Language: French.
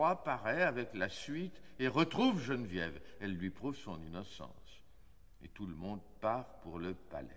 roi paraît avec la suite et retrouve Geneviève. Elle lui prouve son innocence. Et tout le monde part pour le palais.